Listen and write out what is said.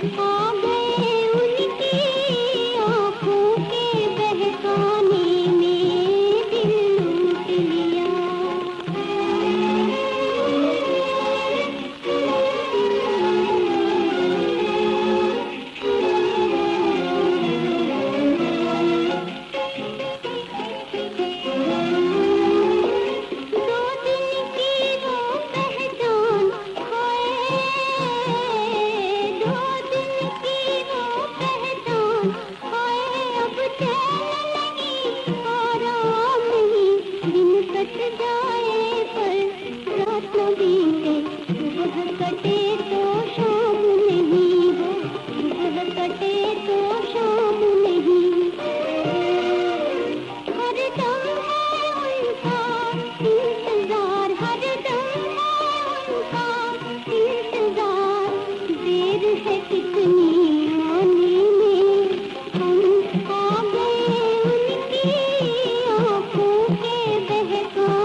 Mm-hmm. है तू